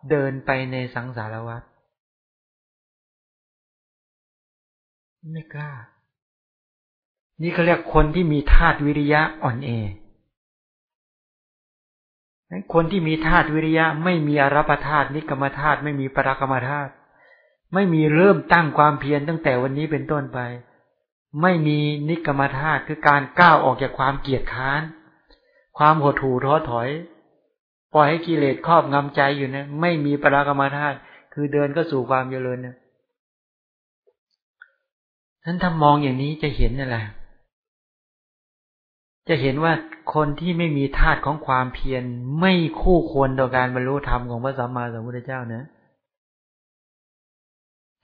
เดินไปในสังสารวัฏ ไม่กล้า นี่เขาเรียกคนที่มีธาตุวิริยะอ่อนเอนั่นคนที่มีธาตุวิริยะ ไม่มีอรัปธาตุนิกรรมธาตุไม่มีปรากรรมธาตุไม่มีเริ่มตั้งความเพียรตั้งแต่วันนี้เป็นต้นไป ไม่มีนิกรรมธาตุคือการก้าวออกจากความเกียดค้าน ความหดหู่ท้อถอย ปล่อยให้กิเลสครอบงำใจอยู่นะ ไม่มีปรากรรมธาตุคือเดินก็สู่ความเจริญเนี่ย นั้นถ้ามองอย่างนี้จะเห็นอะไรจะเห็นว่าคนที่ไม่มีธาตุของความเพียรไม่คู่ควรต่อการบรรลุธรรมของพระสัมมาสัมพุทธเจ้านะ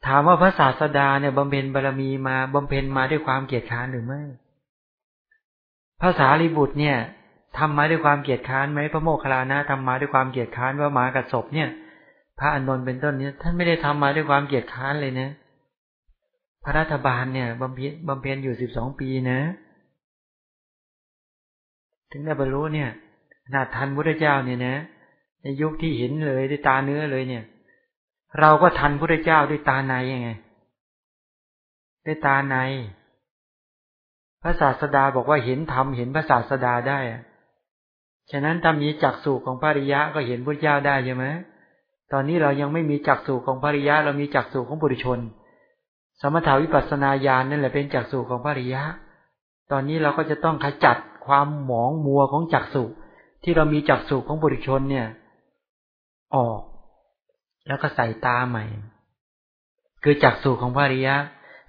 ถามว่าพระศาสดาเนี่ยบำเพ็ญบารมีมาบำเพ็ญมาด้วยความเกียจค้านหรือไม่พระสารีบุตรเนี่ยทำมาด้วยความเกียจค้านไหมพระโมคคัลลานะทำมาด้วยความเกียจค้านว่าหมากับศพเนี่ย พระอนนท์เป็นต้นเนี่ยท่านไม่ได้ทำมาด้วยความเกียจค้านเลยนะ พระรัฐบาลเนี่ยบำเพ็ญบำเพ็ญอยู่สิบสองปีนะ ถึงได้บรรลุเนี่ยนาทันพุทธเจ้าเนี่ยนะ ในยุคที่เห็นเลยด้วยตาเนื้อเลยเนี่ย เราก็ทันพระเจ้าด้วยตาในยังไงด้วยตาใน พระศาสดาบอกว่าเห็นธรรมเห็นพระศาสดาได้ฉะนั้นถ้ามีจักสูของพระริยะก็เห็นพระเจ้าได้ใช่ไหมตอนนี้เรายังไม่มีจักสูของพระริยะ เรามีจักสูของบุริชน สมถาวิปัสสนาญาณนั่นแหละเป็นจักสูของพระริยะ ตอนนี้เราก็จะต้องขจัดความหมองมัวของจักสุที่เรามีจักสุของบุริชนเนี่ย ออก แล้วก็ใส่ตาใหม่ คือจักสุของพระริยะ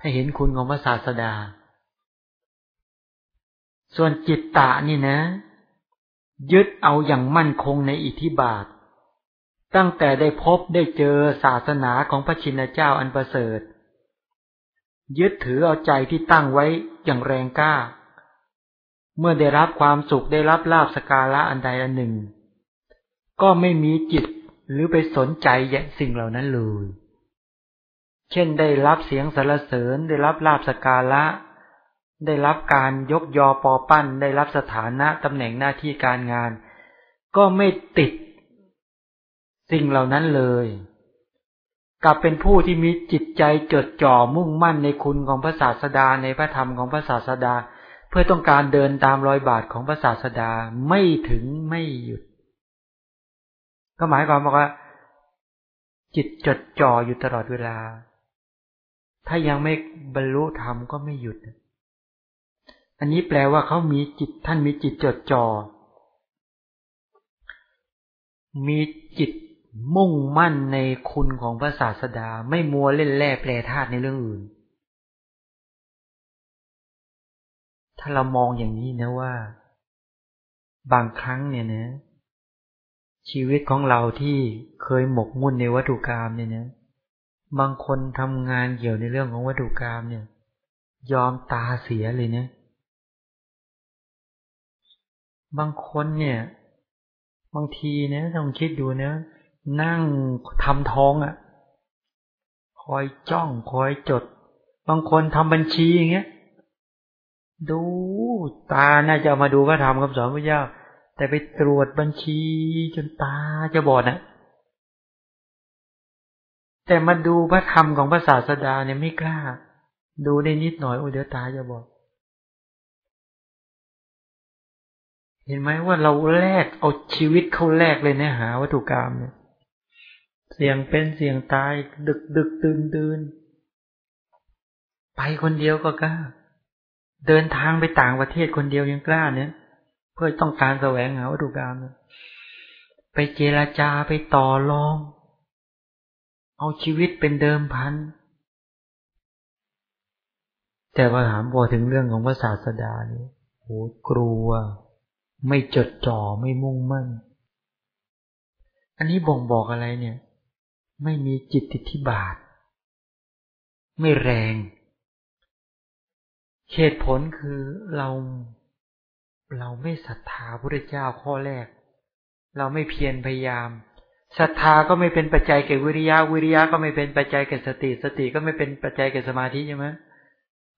ให้เห็นคุณของพระศาสดา ส่วนจิตตะนี่นะ ยึดเอาอย่างมั่นคงในอิทธิบาท ตั้งแต่ได้พบได้เจอศาสนาของพระชินเจ้าอันประเสริฐ ยึดถือเอาใจที่ตั้งไว้อย่างแรงกล้า เมื่อได้รับความสุขได้รับลาบสการะอันใดอันหนึ่ง ก็ไม่มีจิตหรือไปสนใจอย่งสิ่งเหล่านั้นเลย เช่นได้รับเสียงสรรเสริญได้รับลาบสการะ ได้รับการยกยอปอปั้น ได้รับสถานะตำแหน่งหน้าที่การงาน ก็ไม่ติด สิ่งเหล่านั้นเลย กลับเป็นผู้ที่มีจิตใจจดจ่อมุ่งมั่นในคุณของพระศาสดาในพระธรรมของพระศาสดา เพื่อต้องการเดินตามรอยบาทของพระศาสดาไม่ถึงไม่หยุด ก็หมายความว่า จิตจดจ่ออยู่ตลอดเวลา ถ้ายังไม่บรรลุธรรมก็ไม่หยุด อันนี้แปลว่าเขามีจิตท่านมีจิตจดจ่อมีจิต มุ่งมั่นในคุณของพระศาสดา ไม่มัวเล่นแร่แปรธาตุในเรื่องอื่น ถ้าเรามองอย่างนี้นะว่า บางครั้งเนี่ยนะ ชีวิตของเราที่เคยหมกมุ่นในวัตถุกรรมเนี่ยนะ บางคนทำงานเกี่ยวในเรื่องของวัตถุกรรมเนี่ย ยอมตาเสียเลยเนะ บางคนเนี่ย บางทีเนี่ยต้องคิดดูนะ นั่งทำท้องอะ่ะ คอยจ้องคอยจด บางคนทำบัญชีอย่างเงี้ย ดูตาน่าจะมาดูพระธรรมคำสอนพระเจ้า แต่ไปตรวจบัญชีจนตาจะบอดนะแต่มาดูพระธรรมของพระศาสดาเนี่ยไม่กล้า ดูได้นิดหน่อยโอ้เดี๋ยวตาจะบอดเห็นไหมว่าเราแลกเอาชีวิตเข้าแลกเลยเนะหาวัตถุกรรมเนี่ย เสี่ยงเป็นเสี่ยงตาย ดึกดึกตื่นตื่นไปคนเดียวก็กล้า เดินทางไปต่างประเทศคนเดียวยังกล้าเนี่ย เพื่อต้องการแสวงหาวัตถุกรรมไปเจราจาไปต่อรอง เอาชีวิตเป็นเดิมพัน แต่ว่าถามพอถึงเรื่องของพระศาสดาเนี่ยโหกลัว ไม่จดจ่อไม่มุ่งมั่น อันนี้บ่งบอกอะไรเนี่ย ไม่มีจิตติทิบาท ไม่แรงเหตุผลคือเราเราไม่ศรัทธาพระเจ้าข้อแรก เราไม่เพียรพยายามศรัทธาก็ไม่เป็นปัจจัยแก่วิริยะวิริยะก็ไม่เป็นปัจจัยแก่สติ สติก็ไม่เป็นปัจจัยแก่สมาธิใช่ไหม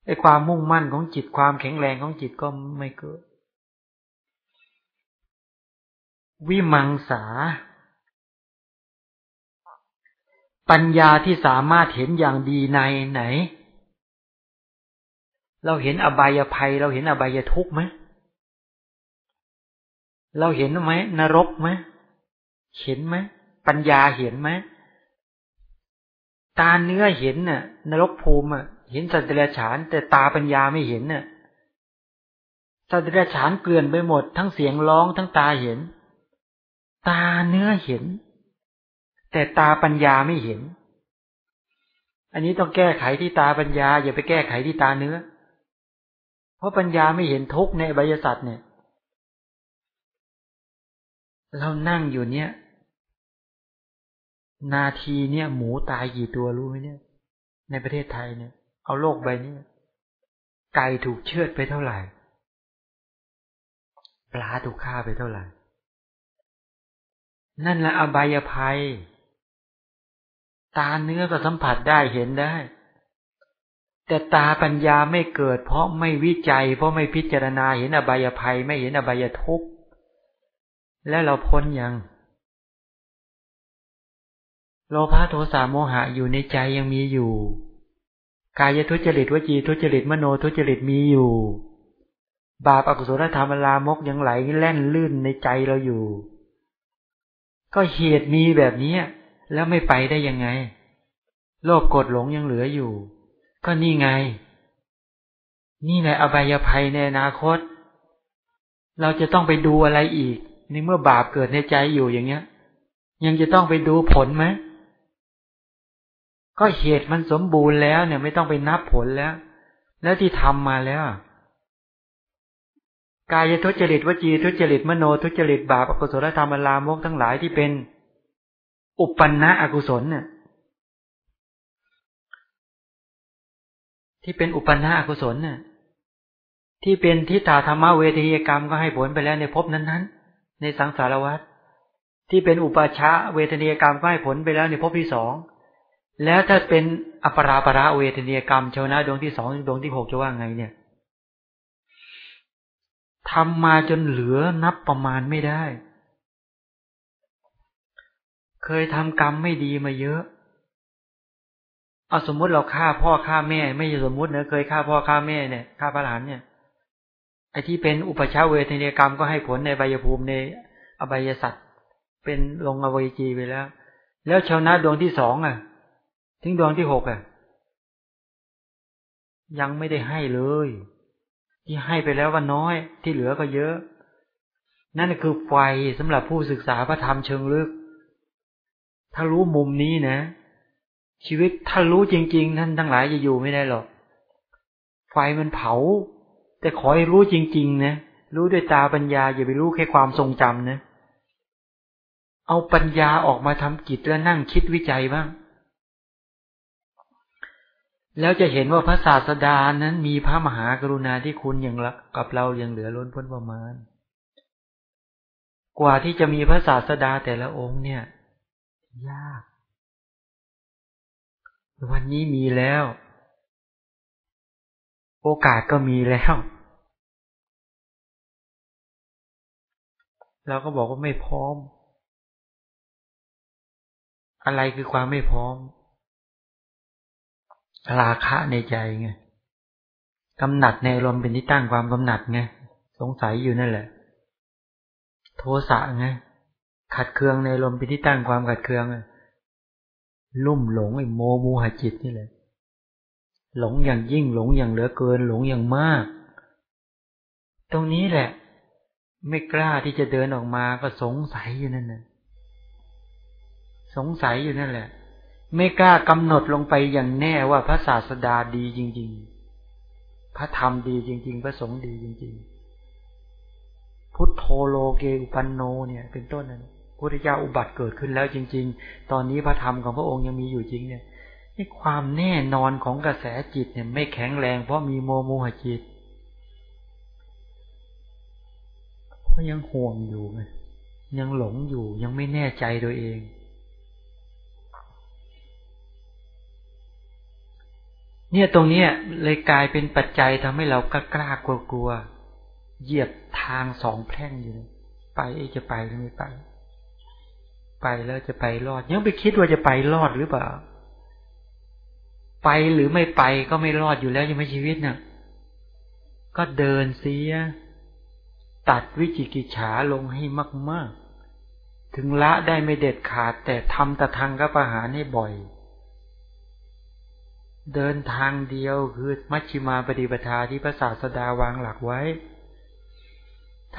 ไอ้ความมุ่งมั่นของจิตความแข็งแรงของจิตก็ไม่เกิด วิมังสา ปัญญาที่สามารถเห็นอย่างดีในไหน เราเห็นอบายภัย เราเห็นอบายทุกข์ไหมเราเห็นไหมนรกไหมเห็นไหมปัญญาเห็นไหมตาเนื้อเห็นน่ะ นรกภูมิอะ เห็นสัตว์เดรัจฉาน แต่ตาปัญญาไม่เห็นน่ะสัตว์เดรัจฉานเกลื่อนไปหมด ทั้งเสียงร้องทั้งตาเห็น ตาเนื้อเห็น แต่ตาปัญญาไม่เห็น อันนี้ต้องแก้ไขที่ตาปัญญา อย่าไปแก้ไขที่ตาเนื้อ เพราะปัญญาไม่เห็นทุกข์ในบยสัตว์เนี่ย เรานั่งอยู่เนี่ย นาทีเนี่ย หมูตายกี่ตัวรู้ไหมเนี่ย ในประเทศไทยเนี่ย เอาโลกใบนี้ไก่ถูกเชือดไปเท่าไหร่ ปลาถูกฆ่าไปเท่าไหร่ นั่นแหละอบายภัย ตาเนื้อก็สัมผัสได้เห็นได้ แต่ตาปัญญาไม่เกิด เพราะไม่วิจัย เพราะไม่พิจารณาเห็นอบายภัย ไม่เห็นอบายทุกข์และเราพ้นยังโลภะโทสะโมหะอยู่ในใจยังมีอยู่ กายทุจริตวจีทุจริตมโนทุจริตมีอยู่ บาปอกุศลธรรมลามกยังไหลแล่นลื่นในใจเราอยู่ ก็เหตุมีแบบนี้ แล้วไม่ไปได้ยังไง โลภกดหลงยังเหลืออยู่ ก็นี่ไง นี่แหละอบายภัยในอนาคต เราจะต้องไปดูอะไรอีก ในเมื่อบาปเกิดในใจอยู่อย่างเงี้ย ยังจะต้องไปดูผลไหมก็เหตุมันสมบูรณ์แล้วเนี่ย ไม่ต้องไปนับผลแล้ว แล้วที่ทำมาแล้วกายทุจริตวจีทุจริตมโนทุจริตบาปอกุศลธรรมลามกทั้งหลายที่เป็น อุปปันนะอกุศลเนี่ยที่เป็นอุปนาอกุศลเนี่ยที่เป็นทิฏฐาธรรมเวทีกรรมก็ให้ผลไปแล้วในภพนั้นๆ ในสังสารวัฏที่เป็นอุปาชาเวทนียกรรมก็ให้ผลไปแล้วในภพที่สองแล้วถ้าเป็นอปราประเวทนียกรรมชาวนะดวงที่สองดวงที่หกจะว่าไงเนี่ยทำมาจนเหลือนับประมาณไม่ได้ เคยทำกรรมไม่ดีมาเยอะ เอาสมมุติเราฆ่าพ่อฆ่าแม่ ไม่ใช่สมมุติเนะเคยฆ่าพ่อฆ่าแม่เนี่ยฆ่าพระหลานเนี่ย ไอ้ที่เป็นอุปชาเวทนียกรรมก็ให้ผลในใบยภูมิในอบายสัตว์เป็นลงอวัยจีไปแล้ว แล้วชาวนาดวงที่สองอะ ถึงดวงที่หกอะ ยังไม่ได้ให้เลย ที่ให้ไปแล้วว่าน้อย ที่เหลือก็เยอะ นั่นคือไฟสำหรับผู้ศึกษาพระธรรมเชิงลึก ถ้ารู้มุมนี้นะ ชีวิตถ้ารู้จริง ๆ ท่านทั้งหลายจะอยู่ไม่ได้หรอก ไฟมันเผา แต่ขอให้รู้จริง ๆ นะ รู้ด้วยตาปัญญา อย่าไปรู้แค่ความทรงจำนะ เอาปัญญาออกมาทำกิจแล้วนั่งคิดวิจัยบ้าง แล้วจะเห็นว่าพระศาสดานั้นมีพระมหากรุณาที่คุณอย่างกับเรายังเหลือล้นพ้นประมาณ กว่าที่จะมีพระศาสดาแต่ละองค์เนี่ย ยาก วันนี้มีแล้ว โอกาสก็มีแล้ว เราก็บอกว่าไม่พร้อม อะไรคือความไม่พร้อม ราคะในใจไงกำหนัดในลมเป็นที่ตั้งความกำหนัดไงสงสัยอยู่นั่นแหละ โทสะไง ขัดเคืองในลมเป็นที่ตั้งความขัดเคืองลุ่มหลงไอ้โมมูหจิตนี่แหละหลงอย่างยิ่งหลงอย่างเหลือเกิน หลงอย่างมาก ตรงนี้แหละ ไม่กล้าที่จะเดินออกมาก็สงสัยอยู่นั่นแหละสงสัยอยู่นั่นแหละ ไม่กล้ากำหนดลงไปอย่างแน่ว่าพระศาสดาดีจริง ๆ พระธรรมดีจริง ๆ พระสงฆ์ดีจริง ๆ พุทโธโลเกอุปันโนเนี่ย เป็นต้นนั้น พุทธเจ้าอุบัติเกิดขึ้นแล้วจริง ๆ ตอนนี้พระธรรมของพระองค์ยังมีอยู่จริงเนี่ยนี่ความแน่นอนของกระแสจิตเนี่ยไม่แข็งแรงเพราะมีโมโมหจิตเพราะยังห่วงอยู่ไงยังหลงอยู่ยังไม่แน่ใจตัวเองเนี่ยตรงนี้เลยกลายเป็นปัจจัยทำให้เรากล้ากล้ากลัวกลัว เหยียบทางสองแพร่งอยู่ ไปจะไปหรือไม่ไป ไปแล้วจะไปรอด ยังไปคิดว่าจะไปรอดหรือเปล่า ไปหรือไม่ไปก็ไม่รอดอยู่แล้วยังไม่ชีวิตเนะ่ะ ก็เดินเสีย ตัดวิจิกิจฉาลงให้มาก ๆ ถึงละได้ไม่เด็ดขาด แต่ทำตะทางกับประหารให้บ่อย เดินทางเดียวคือมัชชิมาปฏิปทาที่พระศาสดาวางหลักไว้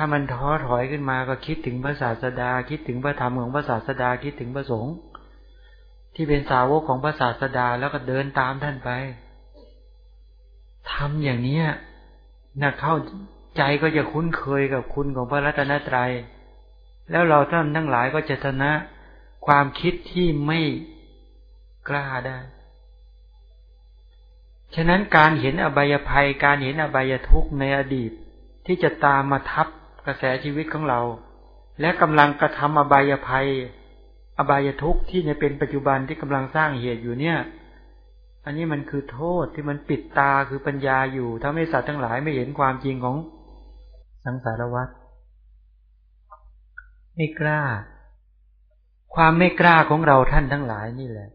ถ้ามันท้อถอยขึ้นมาก็คิดถึงพระศาสดา คิดถึงพระธรรมของพระศาสดาคิดถึงพระสงฆ์ที่เป็นสาวกของพระศาสดาแล้วก็เดินตามท่านไปทำอย่างเนี้ยนะเข้าใจก็จะคุ้นเคยกับคุณของพระรัตนตรยัย แล้วเราท่านทั้งหลายก็จะชนะความคิดที่ไม่กล้าได้ ฉะนั้นการเห็นอบายภัย การเห็นอบายทุกข์ในอดีตที่จะตามมาทับ กระแสชีวิตของเรา และกำลังกระทำอบายภัย อบายทุกข์ที่ในเป็นปัจจุบันที่กำลังสร้างเหตุอยู่เนี่ย อันนี้มันคือโทษที่มันปิดตาคือปัญญาอยู่ทำให้สัตว์ทั้งหลายไม่เห็นความจริงของสังสารวัฏไม่กล้า ความไม่กล้าของเราท่านทั้งหลายนี่แหละ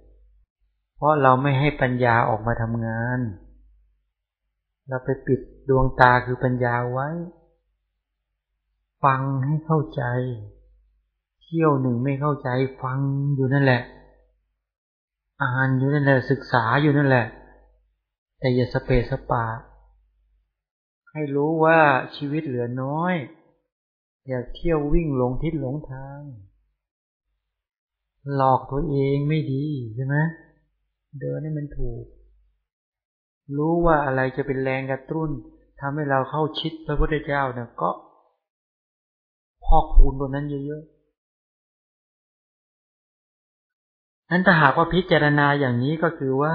เพราะเราไม่ให้ปัญญาออกมาทำงาน เราไปปิดดวงตาคือปัญญาไว้ ฟังให้เข้าใจ เที่ยวหนึ่งไม่เข้าใจ ฟังอยู่นั่นแหละ อ่านอยู่นั่นแหละ ศึกษาอยู่นั่นแหละ แต่อย่าสเปสปา ให้รู้ว่าชีวิตเหลือน้อย อย่าเที่ยววิ่งหลงทิศหลงทาง หลอกตัวเองไม่ดีใช่ไหมเดินให้มันถูก รู้ว่าอะไรจะเป็นแรงกระตุ้นทำให้เราเข้าชิดพระพุทธเจ้าเนี่ยก็ พอกพูนบนนั้นเยอะๆนั้นถ้าหากว่าพิจารณาอย่างนี้ก็คือว่า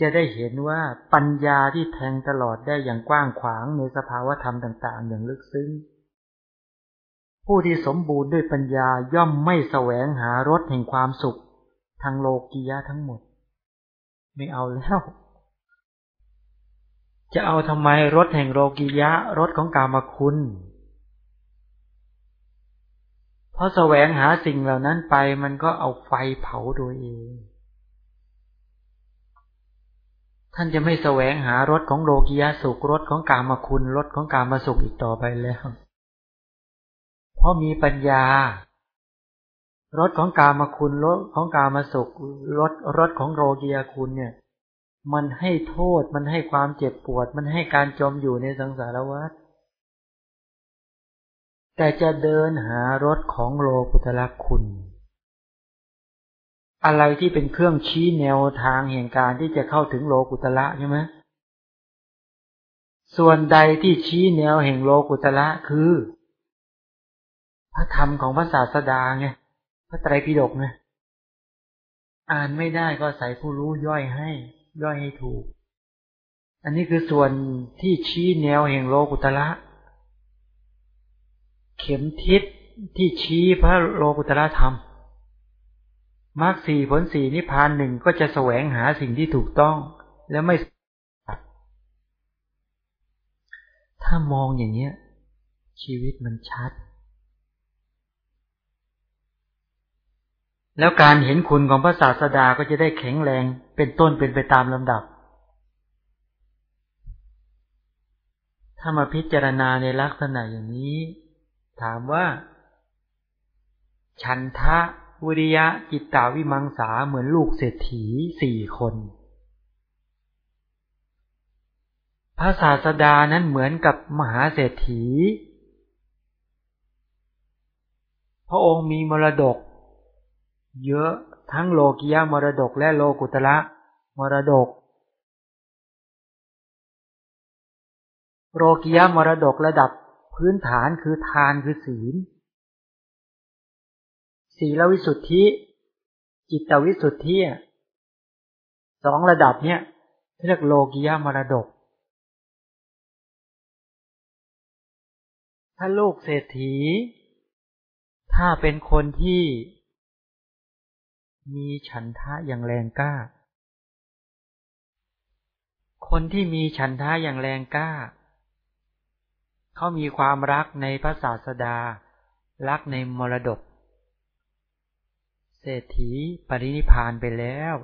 จะได้เห็นว่าปัญญาที่แทงตลอดได้อย่างกว้างขวางในสภาวธรรมต่าง ๆ อย่างลึกซึ้ง ผู้ที่สมบูรณ์ด้วยปัญญาย่อมไม่แสวงหารสแห่งความสุข ทางโลกียะทั้งหมด ไม่เอาแล้วจะเอาทำไมรถแห่งโลกียะรถของกามคุณ ราะแสวงหาสิ่งเหล่านั้นไปมันก็เอาไฟเผาตัวเอง ท่านจะไม่แสวงหารถของโลกียสุขรถของกามคุณรถของกามสุขอีกต่อไปแล้ว เพราะมีปัญญารถของกามคุณรถของกามสุขรถรถของโรกียคุณเนี่ย มันให้โทษมันให้ความเจ็บปวด มันให้การจมอยู่ในสังสารวัฏ แต่จะเดินหารถของโลกุตละคุณ อะไรที่เป็นเครื่องชี้แนวทางแห่งการที่จะเข้าถึงโลกุตละใช่ไหมส่วนใดที่ชี้แนวแห่งโลกุตละคือ พระธรรมของพระศาสดาไงพระไตรปิฎกไงอ่านไม่ได้ก็ใส่ผู้รู้ย่อยให้ ย่อยให้ถูก อันนี้คือส่วนที่ชี้แนวแห่งโลกุตละ เข็มทิศที่ชี้พระโลกุตละธรรมมรรคสี่ผลสี่นิพพานหนึ่งก็จะแสวงหาสิ่งที่ถูกต้อง แล้วไม่ ถ้ามองอย่างเนี้ย ชีวิตมันชัด แล้วการเห็นคุณของพระศาสดาก็จะได้แข็งแรงเป็นต้นเป็นไปตามลำดับ ถ้ามาพิจารณาในลักษณะอย่างนี้ ถามว่าฉันทะวิริยะจิตตาวิมังสาเหมือนลูกเศรษฐีสี่คน พระศาสดานั้นเหมือนกับมหาเศรษฐี พระองค์มีมรดก เยอะทั้งโลกียมรดกและโลกุตละมรดก โลกียมรดกระดับ พื้นฐานคือทานคือศีล ศีลวิสุทธิ จิตวิสุทธิสองระดับเนี้ยเรียกโลกียมรดก ถ้าลูกเศรษฐี ถ้าเป็นคนที่มีฉันทะอย่างแรงกล้า คนที่มีฉันทะอย่างแรงกล้า เขามีความรักในพระศาสดา รักในมรดก เศรษฐีปรินิพานไปแล้ว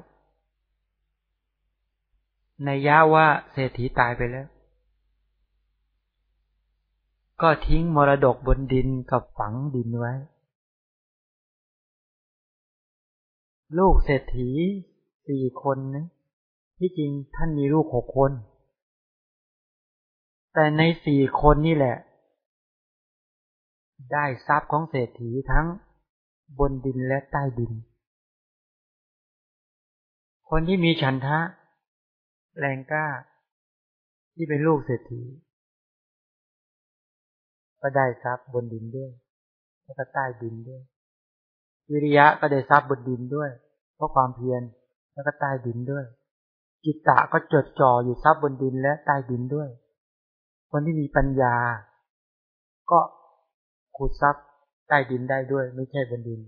ในย่าว่าเศรษฐีตายไปแล้ว ก็ทิ้งมรดกบนดินกับฝังดินไว้ ลูกเศรษฐีสี่คนนะที่จริงท่านมีลูกหกคน แต่ในสี่คนนี่แหละ ได้ทรัพย์ของเศรษฐีทั้งบนดินและใต้ดิน คนที่มีฉันทะ แรงกล้า ที่เป็นลูกเศรษฐี ก็ได้ทรัพย์บนดินด้วย แล้วก็ใต้ดินด้วย วิริยะก็ได้ทรัพย์บนดินด้วย เพราะความเพียรแล้วก็ใต้ดินด้วยจิตตะก็จดจ่ออยู่ทรัพย์บนดินและใต้ดินด้วย คนที่มีปัญญา ก็ขุดทรัพย์ใต้ดินได้ด้วย ไม่ใช่บนดิน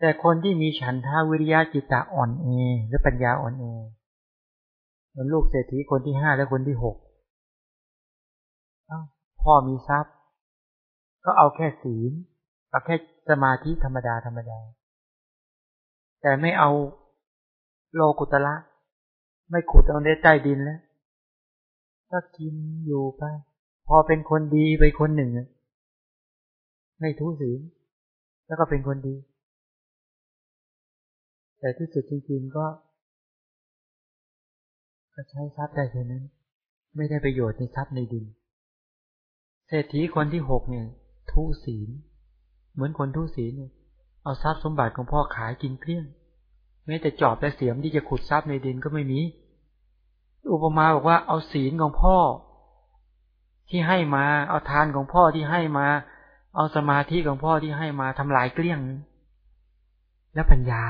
แต่คนที่มีฉันทาวิริยะจิตตะอ่อนเอหรือปัญญาอ่อนเอเหมือนลูกเศรษฐีคนที่ห้าและคนที่หกพ่อมีทรัพย์ ก็เอาแค่ศีลเอาแค่สมาธิธรรมดาธรรมดา แต่ไม่เอาโลกุตละ ไม่ขุดเอาในใต้ดินแล้ว ก็กินอยู่ไป พอเป็นคนดีไปคนหนึ่งไม่ทุศีลแล้วก็เป็นคนดี แต่ที่สุดจริงๆก็ ก็ใช้ทรัพย์ได้เท่านั้น ไม่ได้ประโยชน์ในทรัพย์ในดิน เศรษฐีคนที่หกเนี่ย ทุศีล เหมือนคนทุศีลเนี่ยเอาทรัพย์สมบัติของพ่อขายกินเกลี้ยงแม้แต่จอบและเสียมที่จะขุดทรัพย์ในดินก็ไม่มี อุปมาบอกว่าเอาศีลของพ่อ ที่ให้มา เอาทานของพ่อที่ให้มา เอาสมาธิของพ่อที่ให้มาทำลายเกลี้ยง แล้วปัญญา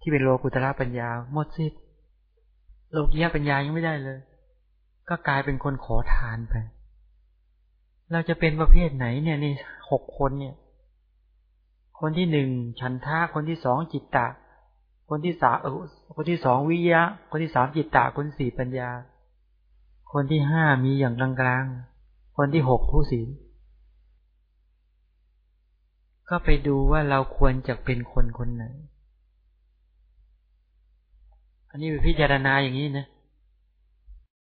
ที่เป็นโลกุตระปัญญาหมดสิ้นโลกียปัญญายังไม่ได้เลย ก็กลายเป็นคนขอทานไป เราจะเป็นประเภทไหนเนี่ยในหกคนเนี่ย คนที่หนึ่งฉันทาคนที่สองจิตตะ คนที่สามคนที่สองวิยะ คนที่สามจิตตะคนสี่ปัญญา คนที่ห้ามีอย่างกลางๆ คนที่หกผู้ศีล ก็ไปดูว่าเราควรจะเป็นคนคนไหน อันนี้ไปพิจารณาอย่างนี้นะ